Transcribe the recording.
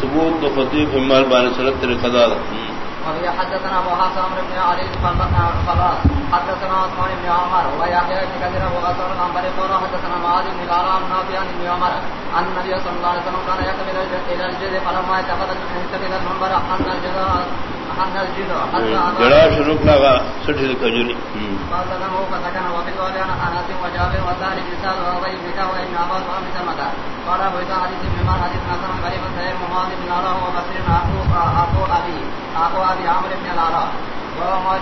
ثبوت خطيب همال بان سنت القضاء وهي حدثنا عمرو بن علي قال حدثنا عثمان بن عمر ويحيى بن كثير وغسر عن بري قال حدثنا معاذ بن العرام نافع عن ابن عمر ان النبي صلى الله عليه وسلم كان يكمل الى الجد فلما اتخذ المنبر ان الجد جڑا شروع لگا سٹھی کجوری قال عثمان بن علا و بصر عن عطاء ابي عطاء ابي عمرو بن العلاء